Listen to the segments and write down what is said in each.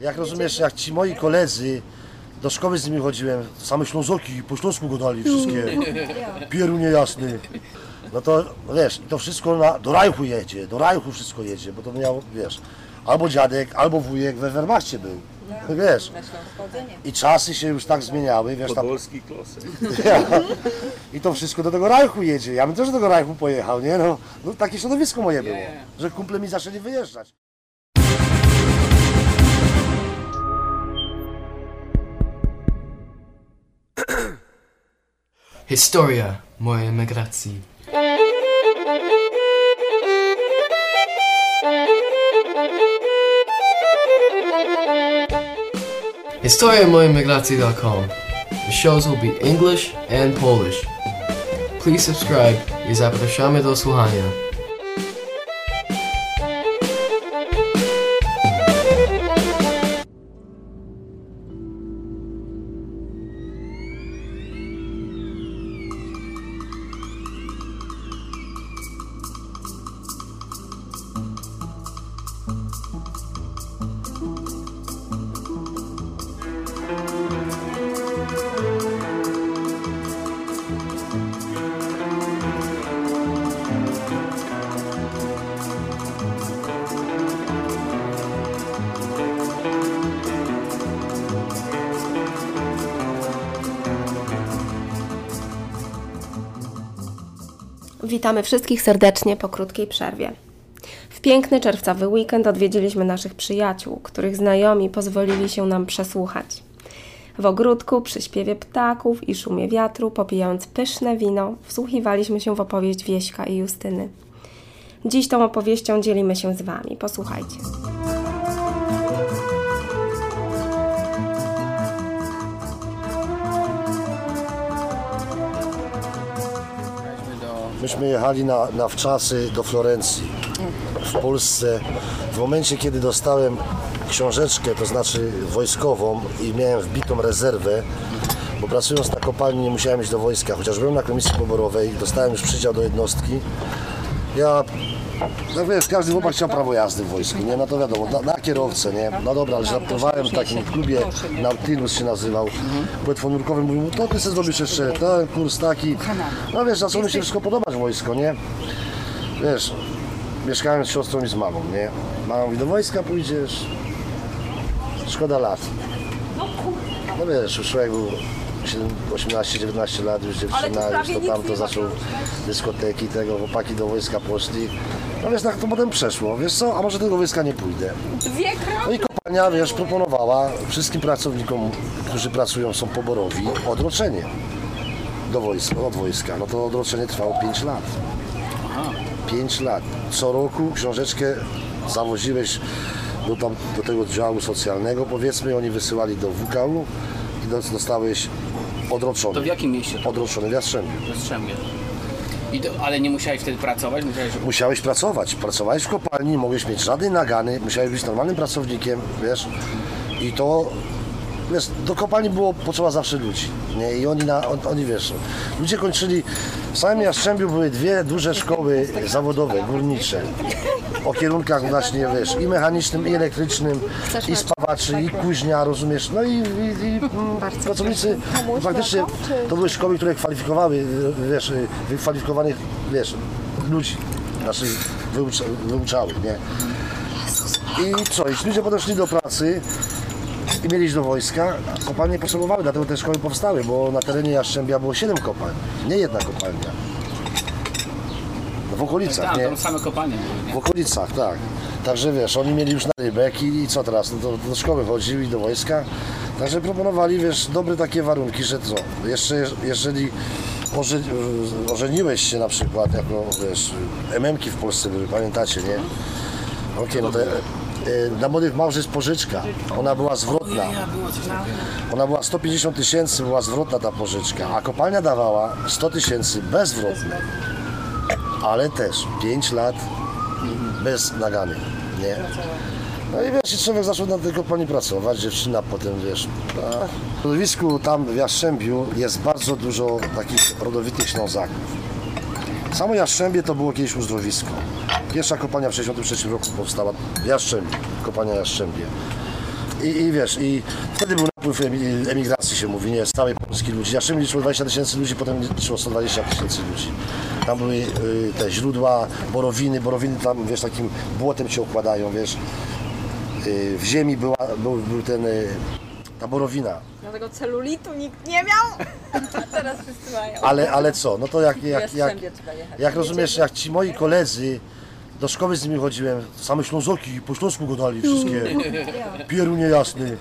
Jak rozumiesz, jak ci moi koledzy, do szkoły z nimi chodziłem, same Ślązoki, po śląsku gadali wszystkie, pieru niejasny. No to wiesz, i to wszystko na, do Rajchu jedzie, do Rajchu wszystko jedzie, bo to miał, wiesz, albo dziadek, albo wujek we Wehrmachcie był. Wiesz, i czasy się już tak zmieniały, wiesz, tam, Podolski klosek. i to wszystko do tego Rajchu jedzie. Ja bym też do tego Rajchu pojechał, nie? No, no takie środowisko moje było, że kumple mi zaczęli wyjeżdżać. Historia mojej emigracji. HistoriaMojemigracji.com. The shows will be English and Polish. Please subscribe i zapraszamy do słuchania. Witamy wszystkich serdecznie po krótkiej przerwie. W piękny czerwcowy weekend odwiedziliśmy naszych przyjaciół, których znajomi pozwolili się nam przesłuchać. W ogródku, przy śpiewie ptaków i szumie wiatru, popijając pyszne wino, wsłuchiwaliśmy się w opowieść Wieśka i Justyny. Dziś tą opowieścią dzielimy się z Wami. Posłuchajcie. Myśmy jechali na, na wczasy do Florencji w Polsce. W momencie, kiedy dostałem książeczkę, to znaczy wojskową i miałem wbitą rezerwę, bo pracując na kopalni nie musiałem iść do wojska, chociaż byłem na komisji poborowej, dostałem już przydział do jednostki. Ja, no wiesz, każdy chłopak chciał prawo jazdy w wojsku, nie? No to wiadomo, na, na kierowcę, nie? No dobra, ale żartowałem w takim klubie, Nautilus się nazywał, płetwonurkowym, mówił, to ty sobie zrobisz jeszcze ten kurs taki. No wiesz, zaczęło mi się wszystko podobać wojsko, nie? Wiesz, mieszkałem z siostrą i z mamą, nie? Mama mówi, do wojska pójdziesz, szkoda lat. No wiesz, już człowiek był 18-19 lat, już dziewczyna, już to tam to zaczął dyskoteki, tego, chłopaki do wojska poszli. No wiesz, tak to potem przeszło, wiesz co, a może do wojska nie pójdę. No i kopalnia, wiesz, proponowała wszystkim pracownikom, którzy pracują, są poborowi, odroczenie do wojska, od wojska. No to odroczenie trwało 5 lat. 5 lat. Co roku książeczkę zawoziłeś do, tam, do tego działu socjalnego, powiedzmy, oni wysyłali do WKU i do- dostałeś odroczony. To w jakim mieście to Odroczony w Jastrzębiu. w Jastrzębie? I to, ale nie musiałeś wtedy pracować? Musiałeś... Musiałeś pracować. Pracowałeś w kopalni, nie mogłeś mieć żadnej nagany, musiałeś być normalnym pracownikiem, wiesz. I to, wiesz, do kopalni było potrzeba zawsze ludzi, nie? I oni, na, on, oni wiesz, ludzie kończyli, w samym Jastrzębiu były dwie duże szkoły zawodowe, górnicze. O kierunkach właśnie, wiesz, i mechanicznym, i elektrycznym, i spawaczy, i kuźnia, rozumiesz, no i, i, i mm, pracownicy, faktycznie to były szkoły, które kwalifikowały, wiesz, wykwalifikowanych, wiesz, ludzi, wyucza, wyuczały, nie? I co, i ludzie potem szli do pracy i mieli iść do wojska, a kopalnie nie potrzebowały, dlatego te szkoły powstały, bo na terenie Jastrzębia było 7 kopalń, nie jedna kopalnia. No w okolicach, Tam, nie? tam same kopalnie były, nie? W okolicach, tak. Także wiesz, oni mieli już na rybek i, i co teraz? No do, do szkoły chodził i do wojska. Także proponowali, wiesz, dobre takie warunki, że co? Jeszcze jeżeli oże, ożeniłeś się na przykład jako, wiesz, MMki w Polsce były, pamiętacie, nie? Okej, no to e, dla młodych małżeństw pożyczka. Ona była zwrotna. Ona była 150 tysięcy, była zwrotna ta pożyczka, a kopalnia dawała 100 tysięcy bezwrotne. Ale też 5 lat bez nagany, nie? No i wiesz, i człowiek zaczął na tej kopalni pracować, dziewczyna potem, wiesz, a w środowisku tam w Jastrzębiu jest bardzo dużo takich rodowitych Ślązaków. Samo Jastrzębie to było kiedyś uzdrowisko. Pierwsza kopalnia w 1963 roku powstała w Jastrzębiu, kopalnia Jastrzębie. I, I wiesz, i wtedy był napływ emi- emigracji się mówi, nie, z całej Polski ludzi. Jaszymy liczyło 20 tysięcy ludzi, potem liczyło 120 tysięcy ludzi. Tam były y, te źródła, borowiny, borowiny tam, wiesz, takim błotem się okładają, wiesz. Y, w ziemi była, był, był ten, y, ta borowina. Dlatego celulitu nikt nie miał. Teraz wszyscy mają. Ale, ale co, no to jak, jak, jak, Jastrzębie trzeba jechać. jak rozumiesz, jak ci moi koledzy, do szkoły z nimi chodziłem, same Ślązoki, po śląsku gadali wszystkie, pieru niejasny.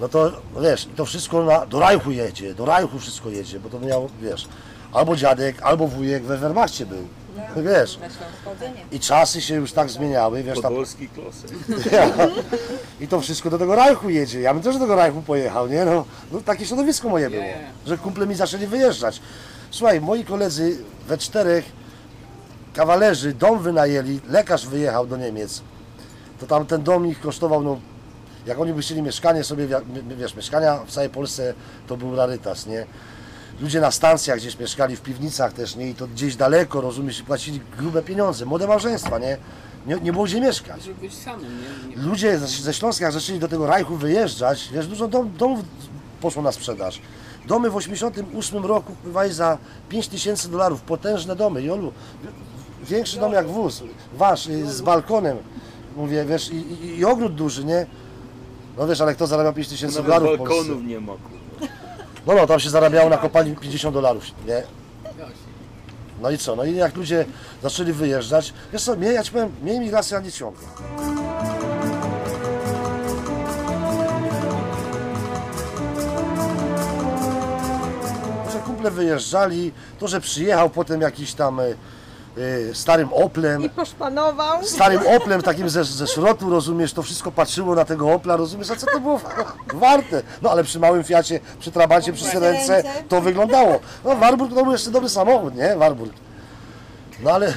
No to no wiesz, to wszystko na, do Rajchu jedzie, do Rajchu wszystko jedzie, bo to miał, wiesz, albo dziadek, albo wujek we Wehrmachcie był, wiesz. Śląsku chodzenie. I czasy się już tak zmieniały, wiesz, tam, Podolski klosek. i to wszystko do tego Rajchu jedzie. Ja bym też do tego Rajchu pojechał, nie? No, no takie środowisko moje było, że kumple mi zaczęli wyjeżdżać. Słuchaj, moi koledzy we czterech kawalerzy dom wynajęli, lekarz wyjechał do Niemiec. To tam ten dom ich kosztował, no, jak oni by chcieli mieszkanie sobie, wiesz, mieszkania w całej Polsce to był rarytas, nie? Ludzie na stacjach gdzieś mieszkali, w piwnicach też, nie? I to gdzieś daleko, rozumiesz, i płacili grube pieniądze, młode małżeństwa, nie? Nie, nie było gdzie mieszkać Żeby być samym, nie? nie ludzie ze- ze Śląska zaczęli do tego Rajchu wyjeżdżać, wiesz, dużo dom, domów poszło na sprzedaż. Domy w 88 roku kupowali za 5 tysięcy dolarów, potężne domy, Jolu, większy dom jak wóz, wasz, z balkonem, mówię, wiesz, i, i, i ogród duży, nie? No wiesz, ale kto zarabiał 5 tysięcy Nawet dolarów w Polsce? balkonów nie ma, kurwa. No, no, tam się zarabiało na kopalni 50 dolarów, nie? No i co? No i jak ludzie zaczęli wyjeżdżać, wiesz co, mnie, ja ci powiem, mnie imigracja nie ciągnie. Że kumple wyjeżdżali, to, że przyjechał potem jakiś tam y, starym Oplem, I poszpanował. starym Oplem takim ze, ze szrotu, rozumiesz, to wszystko patrzyło na tego Opla, rozumiesz, a co to było warte? No ale przy małym Fiacie, przy Trabancie, przy Syrence to wyglądało. No Warburg to był jeszcze dobry samochód, nie? Warburg. No ale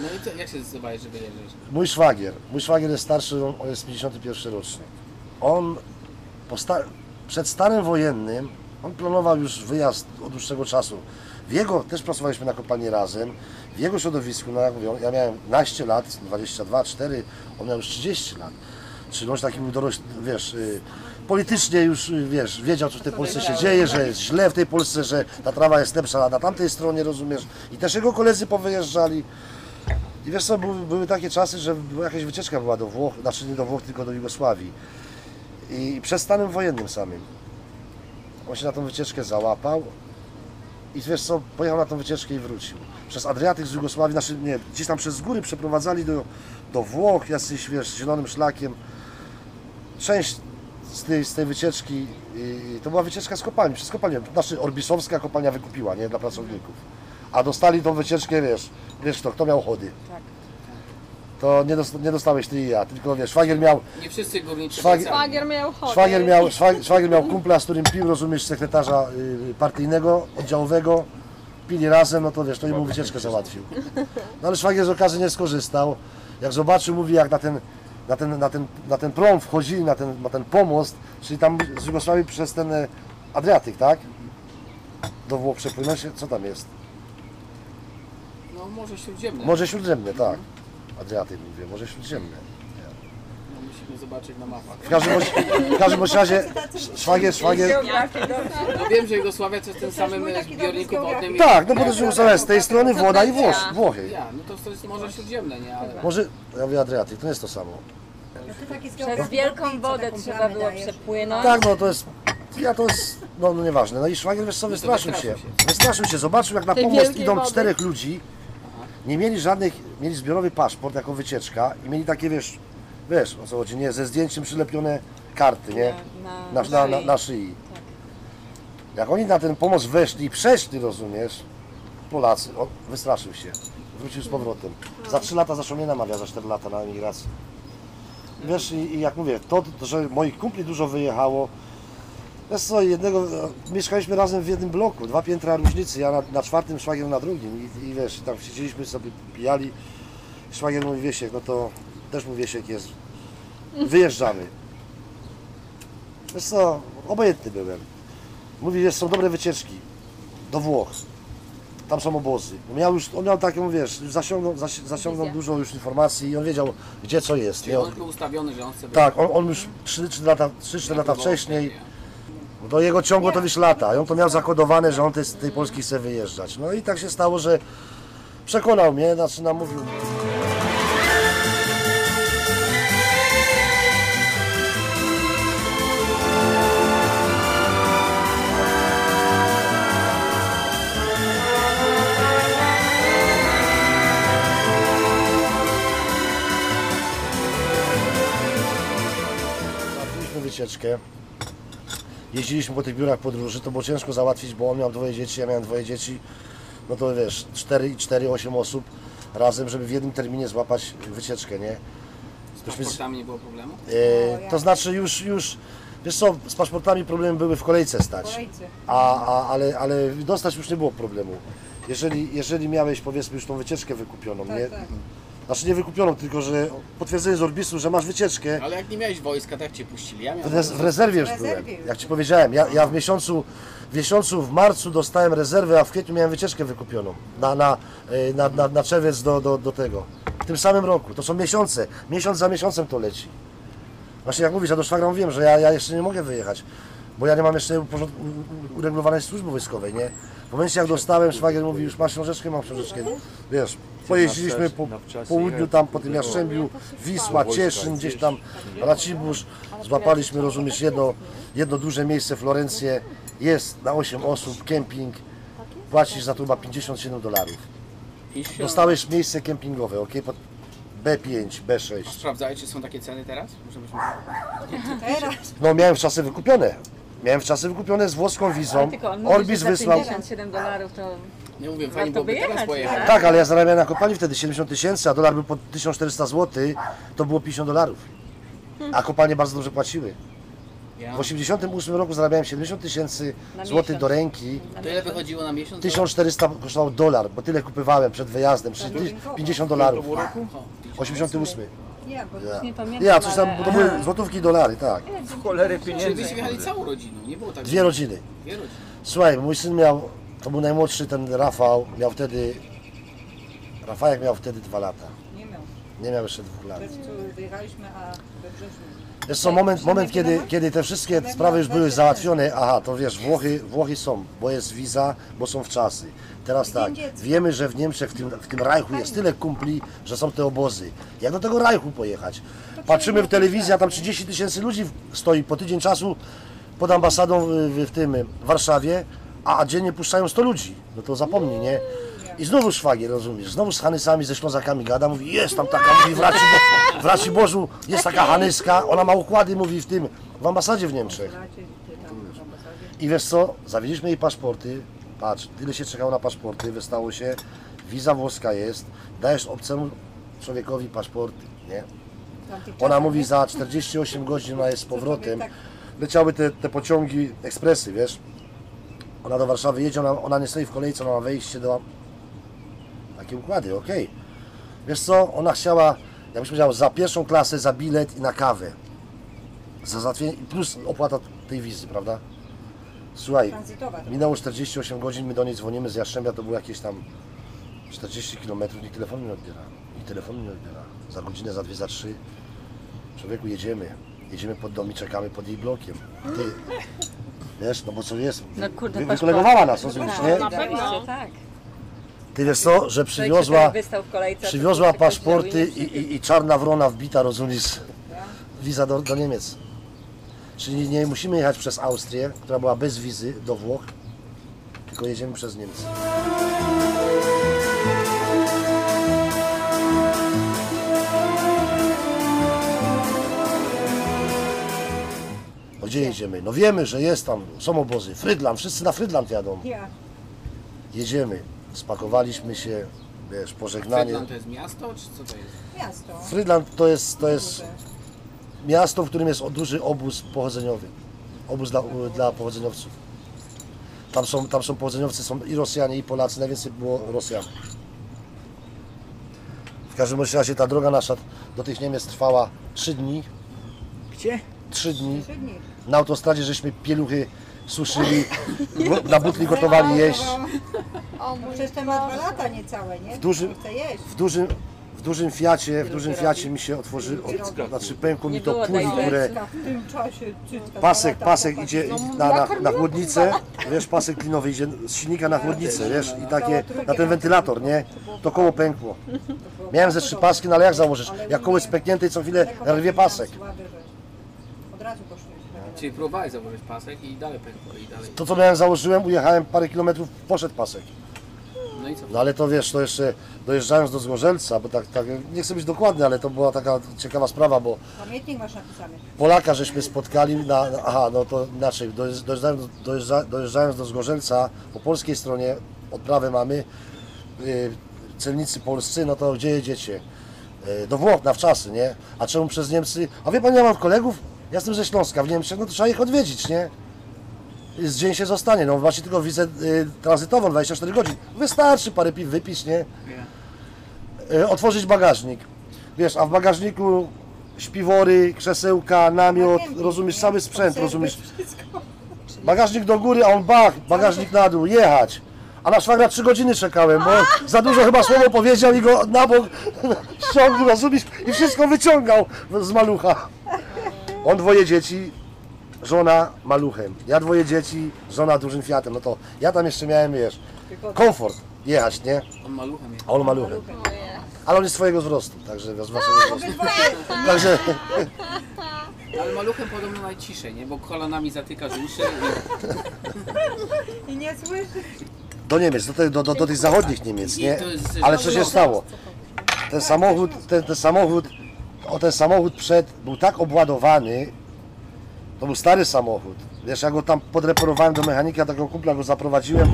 No i co, jak się zdecydowałeś, że wyjeżdżasz? mój szwagier, mój szwagier jest starszy, on jest 51 rocznik. On przed starym wojennym, on planował już wyjazd od dłuższego czasu. W jego, też pracowaliśmy na kopalni razem, w jego środowisku, no ja miałem naście lat, 22, 4, on miał już 30 lat. Czyli on taki był dorośły, wiesz, y, politycznie już, y, wiesz, wiedział co w tej Polsce się dzieje, że jest źle w tej Polsce, że ta trawa jest lepsza na tamtej stronie, rozumiesz. I też jego koledzy powyjeżdżali. I wiesz co, były, były takie czasy, że jakaś wycieczka była do Włoch, znaczy nie do Włoch, tylko do Jugosławii. I przed stanem wojennym samym. On się na tą wycieczkę załapał i wiesz co, pojechał na tą wycieczkę i wrócił. Przez Adriatyk z Jugosławii, znaczy nie, gdzieś tam przez góry przeprowadzali do, do Włoch, jacyś, wiesz, zielonym szlakiem. Część z tej, z tej wycieczki, i, to była wycieczka z kopalni, przez kopalnię, znaczy Orbisowska kopalnia wykupiła, nie, dla pracowników. A dostali tą wycieczkę, wiesz, wiesz to, kto miał chody. To nie, dost, nie dostałeś ty i ja, tylko wiesz, szwagier miał, Nie wszyscy górniczy Szwagier-. Szwagier miał chody. Szwagier miał, szwag- szwagier miał kumpla, z którym pił, rozumiesz, sekretarza y, partyjnego, oddziałowego. Pili razem, no to wiesz, to mu wycieczkę załatwił. No ale szwagier z okazji nie skorzystał. Jak zobaczył, mówi, jak na ten, na ten, na ten, na ten prom wchodzili, na ten, na ten pomost, czyli tam z Jugosławii przez ten e, Adriatyk, tak? Do Włoch przepłynąć, co tam jest? No może śródziemne. Morze Śródziemne, tak. Adriatyk mówię, Morze Śródziemne. No, musimy zobaczyć na mapach. W każdym, bądź- w każdym bądź razie szwagier, szwagier, No wiem, że Jugosławia to jest tym samym zbiorniku wodnym. i- tak, no bo to jest z tej strony woda i Włoch, Włochy. Ja, no to, to jest Morze Śródziemne, nie? Ale... Może, ja mówię Adriatyk, to nie jest to samo. Przez wielką wodę trzeba było przepłynąć. Tak, no to jest, ja to jest, no, no nieważne. No i szwagier, wiesz co, wystraszył się. Wystraszył się, zobaczył jak na pomost wielkiej idą wody. czterech ludzi. Nie mieli żadnych, mieli zbiorowy paszport jako wycieczka i mieli takie, wiesz, wiesz o co chodzi, nie, ze zdjęciem przylepione karty, nie, Na, na, na, na, na szyi. Jak oni na ten pomost weszli i przeszli, rozumiesz, Polacy, on wystraszył się, wrócił z powrotem. Za trzy lata zaszło mnie namawia, za cztery lata na emigracji. Wiesz, i, i jak mówię, to, to, że moich kumpli dużo wyjechało, Wiesz co, jednego, mieszkaliśmy razem w jednym bloku, dwa piętra różnicy, ja na, na czwartym, szwagier na drugim i, i wiesz, tam siedzieliśmy sobie, pijali, szwagier mówi Wiesiek, no to też mu Wiesiek jest, wyjeżdżamy. Wiesz co, obojętny byłem. Mówi, że są dobre wycieczki do Włoch. tam są obozy. On miał już, on miał taką, wiesz, zasiągnął, zasi- zasiągnął dużo już informacji i on wiedział, gdzie co jest. Czyli Nie? on był ustawiony, że on chce Tak, on, on już 3-4 lata, 3-4 lata wcześniej, do jego ciągło to już lata i on to miał zakodowane, że on tej, z tej Polski chce wyjeżdżać. No i tak się stało, że przekonał mnie, znaczy namówił. Wycieczkę. Jeździliśmy po tych biurach podróży, to było ciężko załatwić, bo on miał dwoje dzieci, ja miałem dwoje dzieci. No to wiesz, 4 i 4, 8 osób razem, żeby w jednym terminie złapać wycieczkę, nie? Z paszportami nie było problemu? E, to znaczy już, już, wiesz co, z paszportami problemy były w kolejce stać, a, a, ale, ale dostać już nie było problemu. Jeżeli, jeżeli miałeś powiedzmy już tą wycieczkę wykupioną, nie? Znaczy nie wykupioną, tylko że potwierdzenie z Orbisu, że masz wycieczkę, Ale jak nie miałeś wojska, to jak cię puścili? Ja w, miałem rez, w rezerwie już byłem. Jak Ci powiedziałem, ja, ja w miesiącu w miesiącu w marcu dostałem rezerwę, a w kwietniu miałem wycieczkę wykupioną na, na, e, na, na, na czerwiec do, do, do tego. W tym samym roku. To są miesiące. Miesiąc za miesiącem to leci. Właśnie jak mówisz, ja do szwagra mówiłem, że ja, ja jeszcze nie mogę wyjechać, bo ja nie mam jeszcze u- uregulowanej służby wojskowej, nie? W momencie jak dostałem, szwagier mówi, już masz książeczkę, mam książeczkę. Wiesz, pojeździliśmy po południu tam, po tym Jastrzębiu, Wisła, Cieszyn, gdzieś tam Racibórz, złapaliśmy, rozumiesz, jedno, jedno duże miejsce, Florencję, jest na 8 osób, kemping, płacisz za to chyba 57 dolarów. I się... Dostałeś miejsce kempingowe, ok? Pod B5, B6. Sprawdzałeś, czy są takie ceny teraz? Żebyśmy... No miałem czasy wykupione. Miałem w czasy wykupione z włoską wizą. Tylko on mówi, Orbis że za wysłał. 57 dolarów to... Nie mówię, Warto fajnie byłoby by teraz jechać, pojechać. Tak, ale ja zarabiałem na kopalni wtedy 70 tysięcy, a dolar był po 1400 zł, to było 50 dolarów. A kopalnie bardzo dobrze płaciły. Ja. W 88 roku zarabiałem 70 tysięcy Na złotych miesiąc. do ręki. To ile wychodziło na miesiąc? 1400 kosztował dolar, bo tyle kupywałem przed wyjazdem, czyli 50 dolarów. O, 88. Nie, bo Ja, już nie pamiętam, ja coś tam, ale- bo to były złotówki i dolary, tak. Czyli byście jechali całą rodziną, nie było tak... Dwie rodziny. Dwie rodziny. Słuchaj, mój syn miał, to był najmłodszy, ten Rafał, miał wtedy, Rafałek miał wtedy dwa lata. Nie miał. Nie miał jeszcze dwóch lat. Tu wyjechaliśmy, a we wrześniu. Wiesz co, moment, moment kiedy, kiedy te wszystkie sprawy już były załatwione, aha, to wiesz, Włochy, Włochy są, bo jest wiza, bo są w czasy. Teraz tak, wiemy, że w Niemczech, w tym, w tym Reichu jest tyle kumpli, że są te obozy. Jak do tego Reichu pojechać? Patrzymy w telewizji, a tam 30 tysięcy ludzi stoi po tydzień czasu pod ambasadą w, w tym w Warszawie, a dziennie puszczają 100 ludzi. No to zapomnij, nie? I znowu szwagier, rozumiesz, znowu z Hanysami, ze Ślązakami gada, mówi, jest tam taka, mówi w Racibo, w jest taka Hanyska, ona ma układy, mówi w tym, w ambasadzie w Niemczech. I wiesz co, zawieźliśmy jej paszporty, patrz, tyle się czekało na paszporty, wystało się, wiza włoska jest, dajesz obcemu człowiekowi paszporty, nie? Ona mówi, za 48 godzin ona jest z powrotem, leciały te, te pociągi, ekspresy, wiesz, ona do Warszawy jedzie, ona, ona nie stoi w kolejce, ona ma wejście do... Takie układy, okej. Wiesz co, ona chciała, jakbyś powiedział, za pierwszą klasę, za bilet i na kawę. Za załatwienie, i plus opłata tej wizy, prawda? Słuchaj, Tranzytowa. minęło 48 godzin, my do niej dzwonimy z Jastrzębia, to było jakieś tam 40 km, nikt telefonu nie odbiera. Nikt telefonu nie odbiera. Za godzinę, za dwie, za trzy. Człowieku, jedziemy. Jedziemy pod dom i czekamy pod jej blokiem. Ty, wiesz, no bo co jest? No kurde, wykolegowała nas, rozumiesz, nie? Na pewno. Tak. Ty wiesz co, że przywiozła, przywiozła paszporty i, i, i czarna wrona wbita, rozumiesz, wiza do, do Niemiec. Czyli nie musimy jechać przez Austrię, która była bez wizy do Włoch, tylko jedziemy przez Niemcy. No gdzie jedziemy? No wiemy, że jest tam, są obozy. Frydland, wszyscy na Frydland jadą. Ja. Jedziemy. Spakowaliśmy się, wiesz, pożegnanie. Fredland to jest miasto, czy co to jest? Miasto. Frydland to jest, to jest miasto, w którym jest duży obóz pochodzeniowy. Obóz dla, dla pochodzeniowców. Tam są, tam są pochodzeniowcy, są i Rosjanie, i Polacy. Najwięcej było Rosjan. W każdym bądź razie ta droga nasza do tych Niemiec trwała 3 dni. Gdzie? 3 dni. Trzy dni. Na autostradzie żeśmy pieluchy suszyli, na butli gotowali jeść. Przecież ten ma dwa lata niecałe, nie? dużym- Chce jeść. W dużym, w dużym Fiacie, w dużym Fiacie mi się otworzy, od, znaczy pękło mi to puli, które Cycka W tym czasie cycka. pasek, dwa lata, pasek popatrz. idzie na, na, na chłodnicę, wiesz, pasek klinowy idzie z silnika na chłodnicę, wiesz, i takie, na ten wentylator, nie, to koło pękło. Miałem ze trzy paski, no ale jak założysz? Jak koło jest pęknięte i co chwilę rwie pasek. Słabe, że Od razu poszliśmy. Czyli próbowałeś założyć pasek i dalej pękło i dalej. To co miałem założyłem, ujechałem parę kilometrów, poszedł pasek. No i co? No ale to wiesz, to jeszcze dojeżdżając do Zgorzelca, bo tak, tak, nie chcę być dokładny, ale to była taka ciekawa sprawa, bo Pamiętnik masz napisany. Polaka żeśmy spotkali na, na aha, no to inaczej, dojeżdż- dojeżdżając, dojeżdża, dojeżdżając do Zgorzelca, po polskiej stronie odprawę mamy, y, celnicy polscy, no to gdzie jedziecie? Y, do Włoch, na wczasy, nie? A czemu przez Niemcy? A wie pan, ja mam kolegów, ja jestem ze Śląska, w Niemczech, no to trzeba ich odwiedzić, nie? Z dzień się zostanie, no właśnie tylko wizę y, tranzytową 24 godzin. Wystarczy parę piw wypić, nie? Y, otworzyć bagażnik. Wiesz, a w bagażniku śpiwory, krzesełka, namiot, Pamiętnik, rozumiesz, nie? cały sprzęt, Konserwy, rozumiesz. wszystko. Bagażnik do góry, a on bach, bagażnik na dół, jechać. A na szwagra trzy godziny czekałem, bo za dużo chyba słowo powiedział i go na bok ściągnął, rozumiesz, i wszystko wyciągał z malucha. On dwoje dzieci, żona maluchem. Ja dwoje dzieci, żona dużym Fiatem. No to ja tam jeszcze miałem, wiesz, komfort jechać, nie? On maluchem jest. A on maluchem. Ale on jest swojego wzrostu, także z waszego wzrostu. Także Ale maluchem podobno najciszej, nie? Bo kolanami zatykasz uszy i... I nie słyszy. do Niemiec, do, tych- do, do, do tych zachodnich Niemiec, nie? Ale co się stało? Ten samochód, ten, ten samochód, o ten samochód przed był tak obładowany, to był stary samochód. Wiesz, ja go tam podreperowałem do mechanika, takiego kumpla go zaprowadziłem.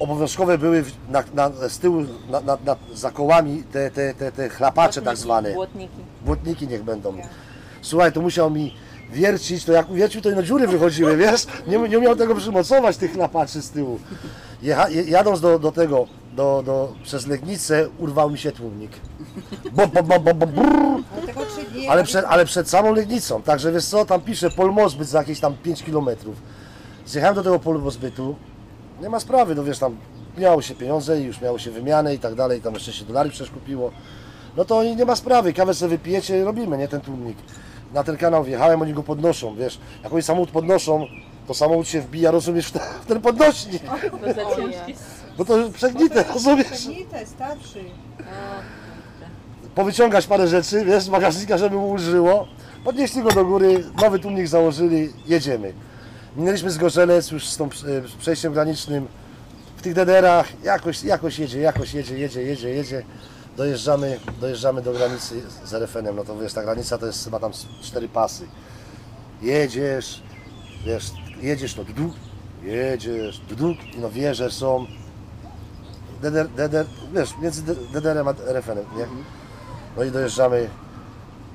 Obowiązkowe były na, na, z tyłu, na, na, na, za kołami te, te, te, te chlapacze tak zwane. Błotniki. Błotniki niech będą. Słuchaj, to musiał mi wiercić, to jak wiercił, to i na dziury wychodziły, wiesz? Nie, nie umiał tego przymocować, tych lapaczy z tyłu. Jecha, je- jadąc do, do tego, do, do, przez Legnicę, urwał mi się tłumnik. Bo, bo, bo, bo, bo, brrr. Ale tego trzy dni. ale, przed, ale przed samą Legnicą, także wiesz co, tam pisze Polmozbyt za jakieś tam 5 kilometrów. Zjechałem do tego Polmozbytu, nie ma sprawy, no wiesz, tam miało się pieniądze i już miało się wymianę i tak dalej, tam jeszcze się dolary przecież kupiło. No to nie ma sprawy, kawę sobie wypijecie, robimy, nie, ten tłumnik. Na ten kanał wjechałem, oni go podnoszą, wiesz, jak oni samochód podnoszą, to samochód się wbija, rozumiesz, w ten, podnośnik, To zacina. Bo to przegnite, rozumiesz? Przegnite, starszy. powyciągać parę rzeczy, wiesz, z bagażnika, żeby mu użyło. Podnieśli go do góry, nowy tłumnik założyli, jedziemy. Minęliśmy Zgorzelec już z tą e, z przejściem granicznym. W tych DDR-ach jakoś, jakoś jedzie, jakoś jedzie, jedzie, jedzie, jedzie. Dojeżdżamy, dojeżdżamy do granicy z RFN-em, no to wiesz, ta granica to jest chyba tam cztery pasy. Jedziesz, wiesz, jedziesz, no duduk, jedziesz, duduk, i no wieże są. DDR, DDR, wiesz, między DDR-em a RFN-em, nie? No i dojeżdżamy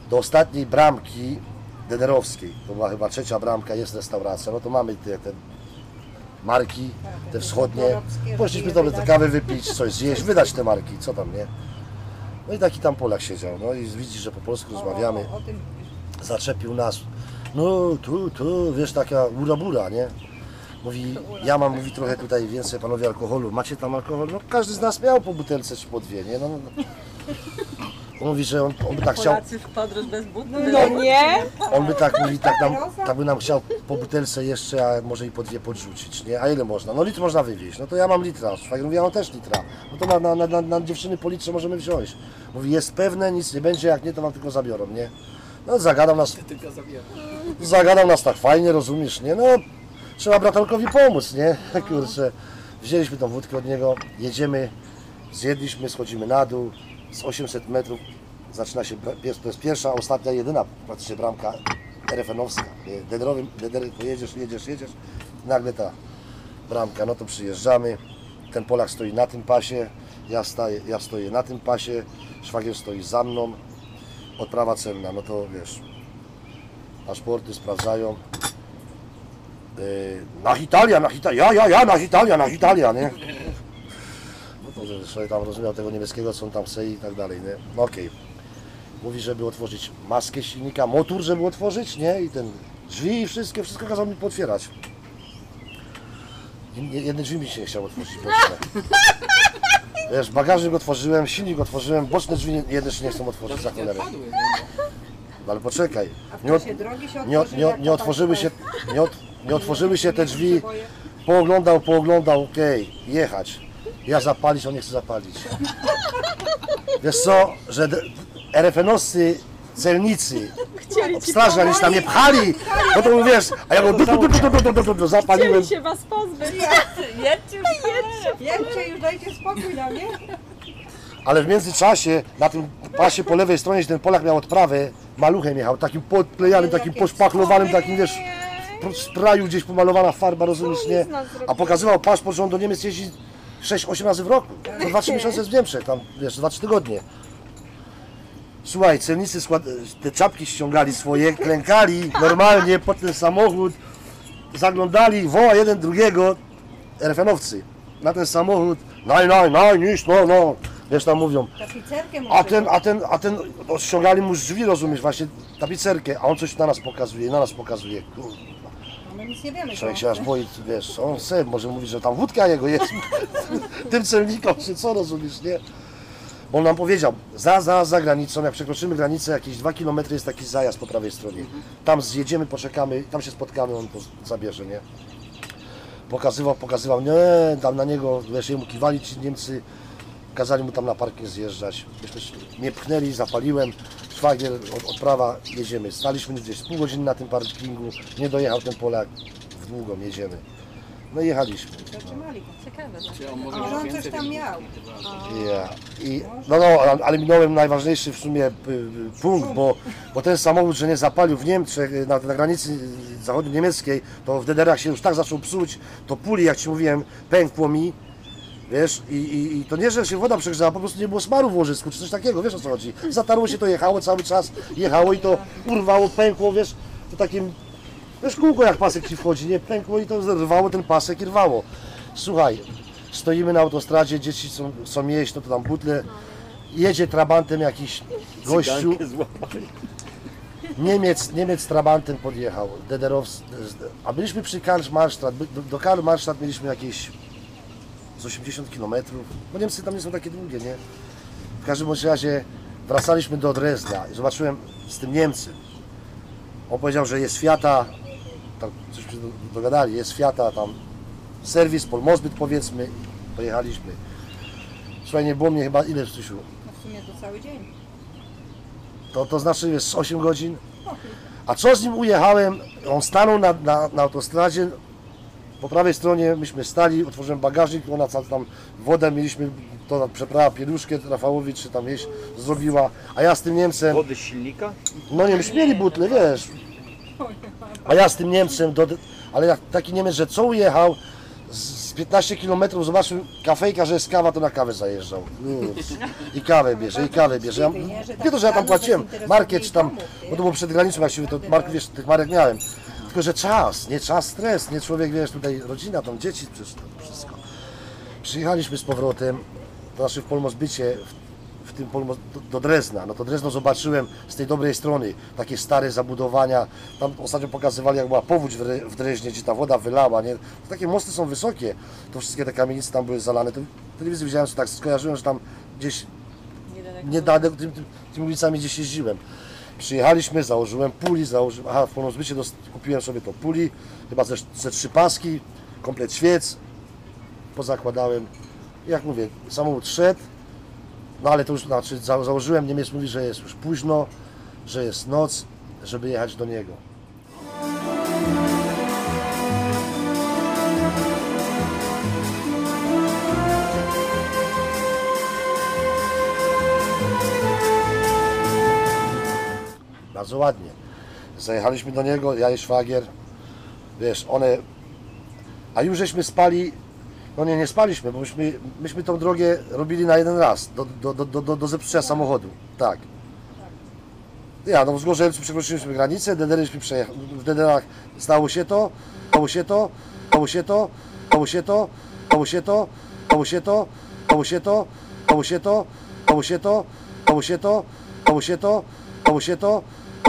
do ostatniej bramki Dederowskiej. To była chyba trzecia bramka, jest restauracja. No to mamy te, te marki, te wschodnie. dorobskie, Poszliśmy je te kawy wypić, coś zjeść, wydać te marki, co tam, nie? No i taki tam Polak siedział, no i widzi, że po polsku rozmawiamy. Zaczepił nas. No tu, tu, wiesz, taka ura-bura, nie? Mówi, ja mam, mówi trochę tutaj więcej panowie alkoholu. Macie tam alkohol? No każdy z nas miał po butelce czy po dwie, nie? No, no. On mówi, że on, on by tak chciał, Polacy w podróż bez butów. No nie? on by tak mówi, tak, nam, tak by nam chciał po butelce jeszcze, a może i po dwie podrzucić, nie? A ile można? No litr można wywieźć. No to ja mam litra. Szwagier mówi, ja mam też litra. No to na, na, na, na, dziewczyny po litrze możemy wziąć. Mówi, jest pewne, nic nie będzie, jak nie, to wam tylko zabiorą, nie? No zagadał nas, Tylko zabieram. zagadał nas tak fajnie, rozumiesz, nie? No, trzeba bratankowi pomóc, nie? Kurczę, wzięliśmy tą wódkę od niego, jedziemy, zjedliśmy, schodzimy na dół, z 800 metrów zaczyna się, to jest pierwsza, ostatnia, jedyna praktycznie bramka RFN-owska. Dederowym, deder, jedziesz, jedziesz, jedziesz, nagle ta bramka, no to przyjeżdżamy, ten Polak stoi na tym pasie, ja, staję, ja stoję na tym pasie, szwagier stoi za mną, odprawa celna, no to wiesz, paszporty sprawdzają. Yy, na Italia, na Italia, ja, ja, ja, na Italia, na Italia, nie? No to, że sobie tam rozumiał tego niemieckiego, co on tam chce i tak dalej, nie? No okej. Mówi, żeby otworzyć maskę silnika, motor, żeby otworzyć, nie? I ten drzwi i wszystkie, wszystko kazał mi potwierać. Je- Jedne drzwi mi się nie chciało otworzyć boczne. Wiesz, bagażnik otworzyłem, silnik otworzyłem, boczne drzwi jedne się nie chcą otworzyć za cholerę. Nie? No ale poczekaj, A w nie, od, czasie drogi się nie, nie, nie otworzyły się, nie, od, nie otworzyły się te drzwi, pooglądał, pooglądał, okej, jechać. Ja zapalić, on nie chce zapalić. Wiesz co, że d- RFN-owscy celnicy, straża gdzieś tam nie pchali, bo to wiesz, a ja go du, du, du, du, du, du, du, du, du, zapaliłem. się was pozbyć. Jedźcie już jedźcie. Jedźcie już, dajcie spokój na mnie. Ale w międzyczasie na tym pasie po lewej stronie, gdzie ten Polak miał odprawę, maluchem jechał, takim podklejanym, takim poszpachlowanym, takim wiesz, w spraju gdzieś pomalowana farba, rozumiesz, nie? A pokazywał paszport, że on do Niemiec jeździ 6-8 razy w roku. Co 2-3 miesiące jest w Niemczech, tam wiesz, 2-3 tygodnie. Słuchaj, celnicy skład... te czapki ściągali swoje, klękali normalnie pod ten samochód, zaglądali, woła jeden drugiego, RFN-owcy, na ten samochód, naj, naj, naj, niż, no, no, wiesz, tam mówią, Tapicerkę a ten, a ten, a ten, no, ściągali mu z drzwi, rozumiesz, właśnie tapicerkę, a on coś na nas pokazuje, na nas pokazuje, No my nic nie wiemy. człowiek się aż boi, wiesz, on se może mówić, że tam wódka jego jest, tym celnikom, czy co, rozumiesz, nie? Bo on nam powiedział, za, za, za granicą, jak przekroczymy granicę, jakieś 2 km jest taki zajazd po prawej stronie. Tam zjedziemy, poczekamy, tam się spotkamy, on to zabierze, nie? Pokazywał, pokazywał, nie, tam na niego, wiesz, jemu kiwali ci Niemcy, kazali mu tam na parking zjeżdżać. Że mnie pchnęli, zapaliłem, szwagier, od, odprawa, jedziemy. Staliśmy gdzieś pół godziny na tym parkingu, nie dojechał ten Polak, w długą jedziemy. No i jechaliśmy. Zatrzymali go. Ciekawe. no. Czy on może A on coś tam miał. Ja. I, no, no, ale minąłem najważniejszy w sumie y, y, punkt, bo, bo ten samochód, że nie zapalił w Niemczech, y, na, na granicy zachodnio-niemieckiej, to w DDR-ach się już tak zaczął psuć, to puli, jak Ci mówiłem, pękło mi, wiesz, i, i, i to nie, że się woda przegrzała, po prostu nie było smaru w łożysku, czy coś takiego, wiesz o co chodzi. Zatarło się to, jechało cały czas, jechało i to urwało, pękło, wiesz, to takim, wiesz, kółko jak pasek Ci wchodzi, nie, pękło i to rwało ten pasek i rwało. Słuchaj, stoimy na autostradzie, dzieci chcą, chcą jeść, no to tam butle, jedzie trabantem jakiś gościu, Niemiec, Niemiec trabantem podjechał, DDR-ows, a byliśmy przy by- do, do mieliśmy jakieś z 80 km, bo Niemcy tam nie są takie długie, nie? W każdym bądź razie wracaliśmy do Dresdna i zobaczyłem z tym Niemcem. On powiedział, że jest Fiata, tam coś się do- dogadali, jest Fiata, tam serwis, polmozbyt powiedzmy, pojechaliśmy. Słuchaj, nie było mnie chyba ile w Stasiu? No w sumie to cały dzień. To, to znaczy jest 8 godzin. A co z nim ujechałem? On stanął na, na, na autostradzie. Po prawej stronie myśmy stali, otworzyłem bagażnik, ona tam, tam wodę mieliśmy, to tam przeprawa pieluszkę Rafałowi, czy tam jeść zrobiła, a ja z tym Niemcem, Wody z silnika? no nie myśmy mieli butle, wiesz. A ja z tym Niemcem, do, ale jak taki Niemiec, że co ujechał, z z 15 km zobaczył kafejka, że jest kawa, to na kawę zajeżdżał. Mm. I kawę bierze, i kawę bierze. Ja, Nie, że tak to, że ja tam płaciłem czy tam, bo to było przed granicą, właściwie to mark, wiesz, tych marek miałem. Tylko, że czas, nie czas, stres, nie człowiek, wiesz, tutaj rodzina, tam dzieci, przecież to wszystko. Przyjechaliśmy z powrotem, to znaczy w Polmozbycie, w, w tym Polmo, do, do Drezna. No to Drezno zobaczyłem z tej dobrej strony, takie stare zabudowania. Tam ostatnio pokazywali, jak była powódź w, w Dreźnie, gdzie ta woda wylała, nie? To takie mosty są wysokie, to wszystkie te kamienice tam były zalane. To w telewizji widziałem, że tak skojarzyłem, że tam gdzieś niedaleko tym, tym, tymi ulicami gdzieś jeździłem. Przyjechaliśmy, założyłem puli, założyłem, aha, w Polmozbycie dos- kupiłem sobie to puli, chyba ze, ze trzy paski, komplet świec, pozakładałem. Jak mówię, samochód szedł, no ale to już znaczy za, założyłem, Niemiec mówi, że jest już późno, że jest noc, żeby jechać do niego. Bardzo ładnie. Zajechaliśmy do niego, ja i szwagier, wiesz, one, a już żeśmy spali, no nie, nie spaliśmy, bo myśmy, myśmy tą drogę robili na jeden raz, do, do, do, do, do, zepsucia samochodu, tak. Ja, no w Zgorzelcu przekroczyliśmy granicę, przejechali, w DDR-ach stało się to, stało się to, stało się to, stało się to, stało się to, stało się to, stało się to, stało się to, stało się to, stało się to, stało się to, stało się to, stało się to,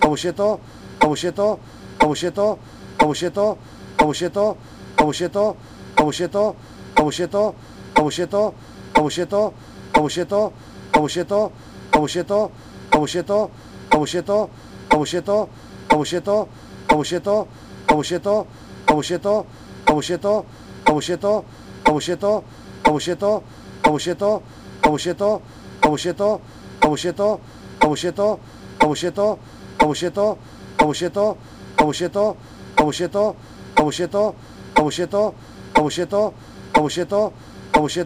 komu się to, komu się to, komu się to, komu się to, komu się to, komu się to, komu się to, komu się to, komu się to, komu się to, komu się to, komu się to, komu się to, komu się to, komu się to, komu się to, komu się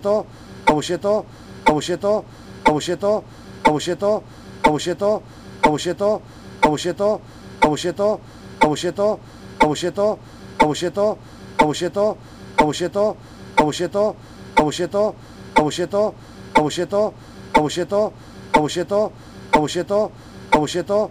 to, komu się to, komu się to, komu się to, komu się to,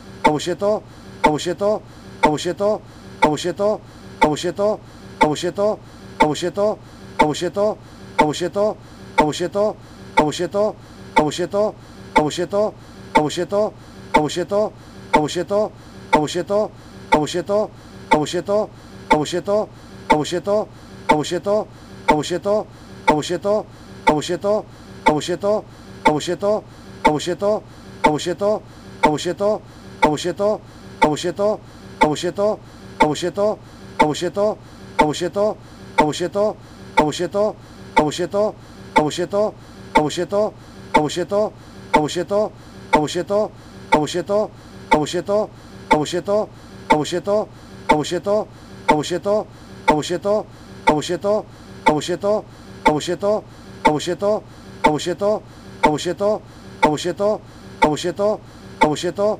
komu się to, komu się to, komu się to, komu się to, komu się to, komu się to, komu się to, komu się to, komu się to, komu się to, komu się to, komu się to, komu się to, komu się to, komu się to, komu się to, komu się to, komu się to, komu się to, komu się to, komu się to,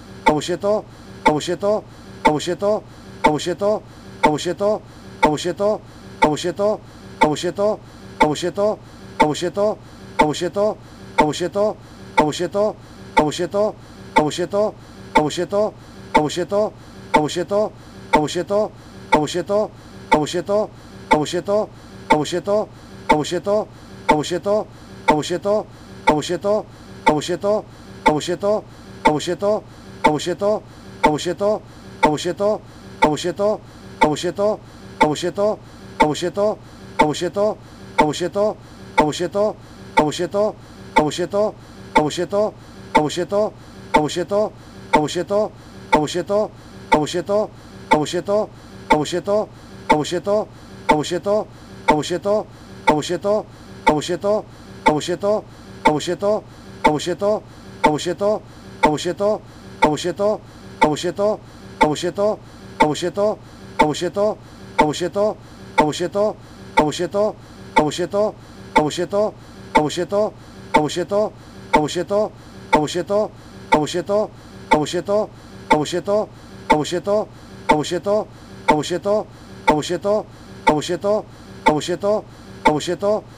komu się to, komu się to, komu się to, komu się to, komu się to, komu się to, komu się to, komu się to, komu się to, komu się to, komu się to, komu się to, komu się to, komu się to, komu się to, komu się to, komu się to, komu się to, komu się to, komu się to, komu się to, komu się to, komu się to, komu się to, komu się to, komu się to, komu się to,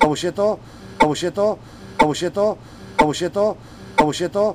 komu się to, komu się to, komu się to, komu się to,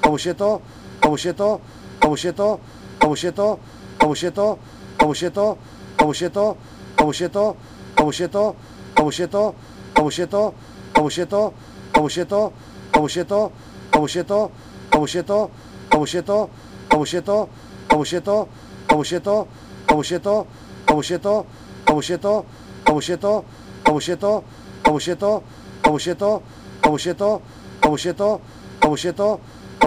komu się to, komu się to, komu się to, komu się to, komu się to, komu się to, komu się to, komu się to, komu się to, komu się to,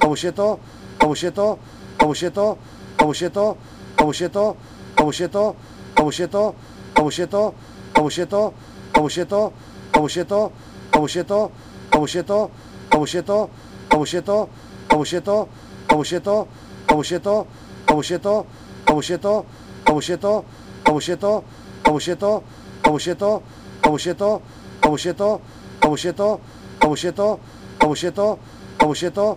komu się to, komu się to, komu się to, komu się to, komu się to, komu się to, komu się to, komu się to, komu się to, komu się to,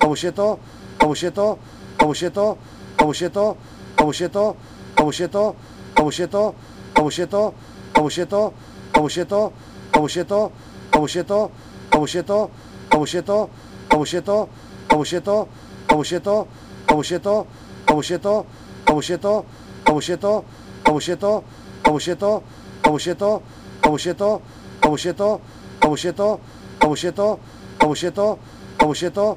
komu się to, komu się to, komu się to, komu się to, komu się to, komu się to, komu się to, komu się to, komu się to, komu się to,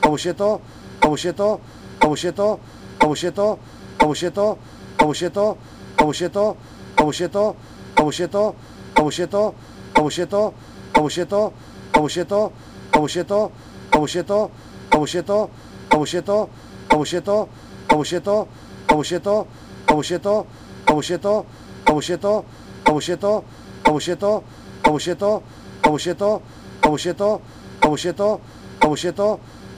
komu się to, komu się to, komu się to, komu się to, komu się to, komu się to, komu się to, komu się to, komu się to, komu się to,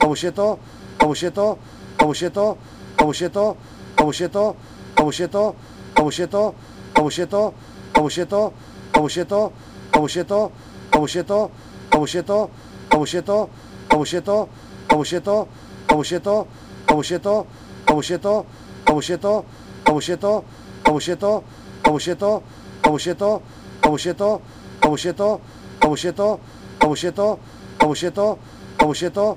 komu się to, komu się to, komu się to, komu się to, komu się to, komu się to, komu się to, komu się to, komu się to, komu się to,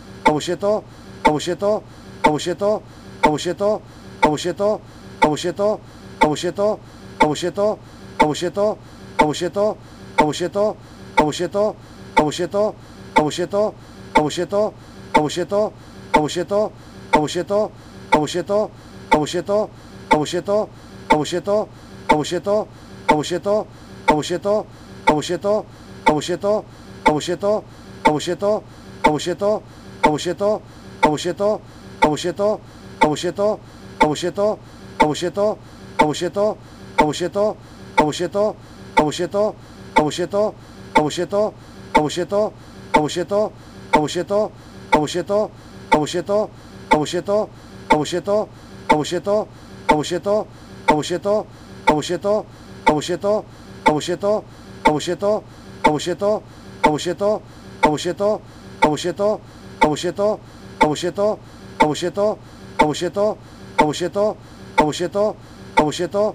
komu się to, komu się to, komu się to, komu się to, komu się to, komu się to, komu się to, komu się to, komu się to, komu się to, komu się to, komu się to, komu się to, komu się to, komu się to, komu się to, komu się to, komu się to, komu się to, komu się to, komu się to, komu się to, komu się to, komu się to, komu się to, komu się to,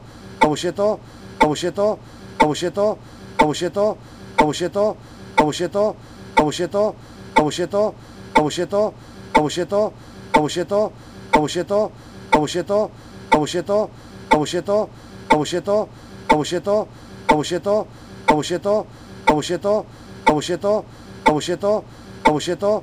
komu się to, komu się to, komu się to, komu się to,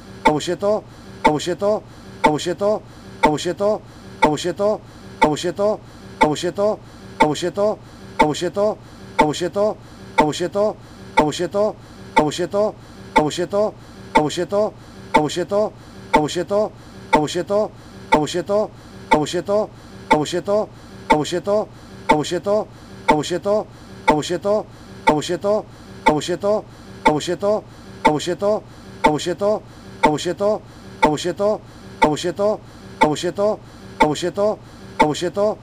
komu się to, komu się to, komu się to, komu się to, komu się to, komu się to, komu się to, komu się to, komu się to, komu się to, komu się to, komu się to, komu się to, komu się to, komu się to,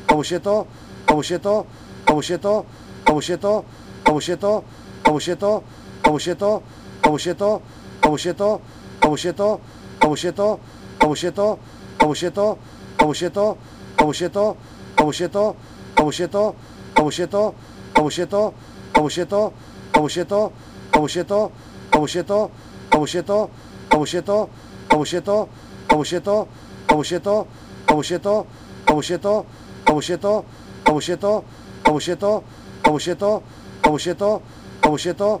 komu się to, komu się to, komu się to, komu się to, komu się to, komu się to, komu się to, komu się to, komu się to, komu się to, komu się to, komu się to, komu się to, komu się to, komu się to,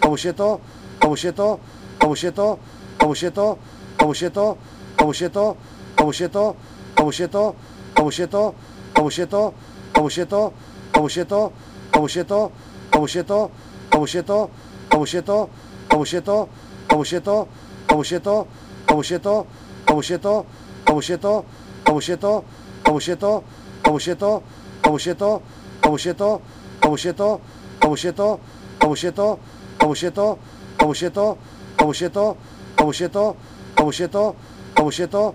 komu się to, komu się to, komu się to, komu się to, komu się to, komu się to, komu się to, komu się to, komu się to, komu się to, komu się to, komu się to, komu się to, komu się to, komu się to,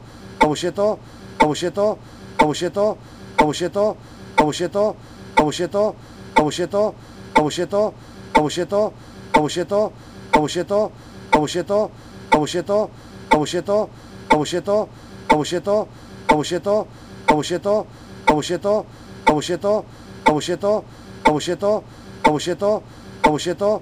komu się to, komu się to, komu się to, komu się to, komu się to,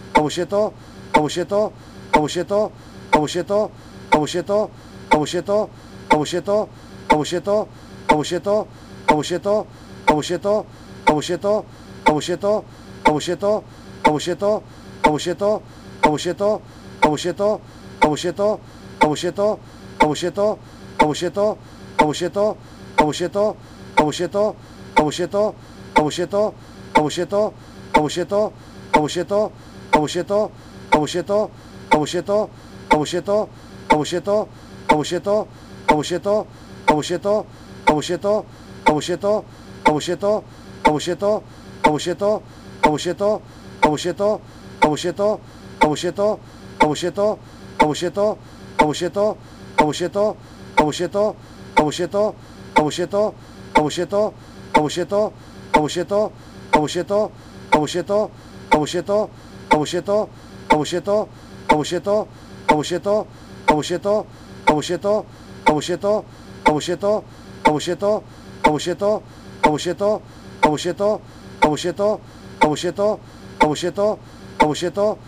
komu się to, komu się to, komu się to, komu się to, komu się to, komu się to, komu się to, komu się to, komu się to, komu się to, komu się to, komu się to, komu się to, komu się to, komu się to, komu się to, komu się to, komu się to, komu się to, komu się to, komu komu się to, komu się to, komu się to, komu się to, komu się to, komu się to, komu się to, komu się to, komu się to, komu się to, komu się to, komu się to, komu się to, komu się to, komu się to, komu się to,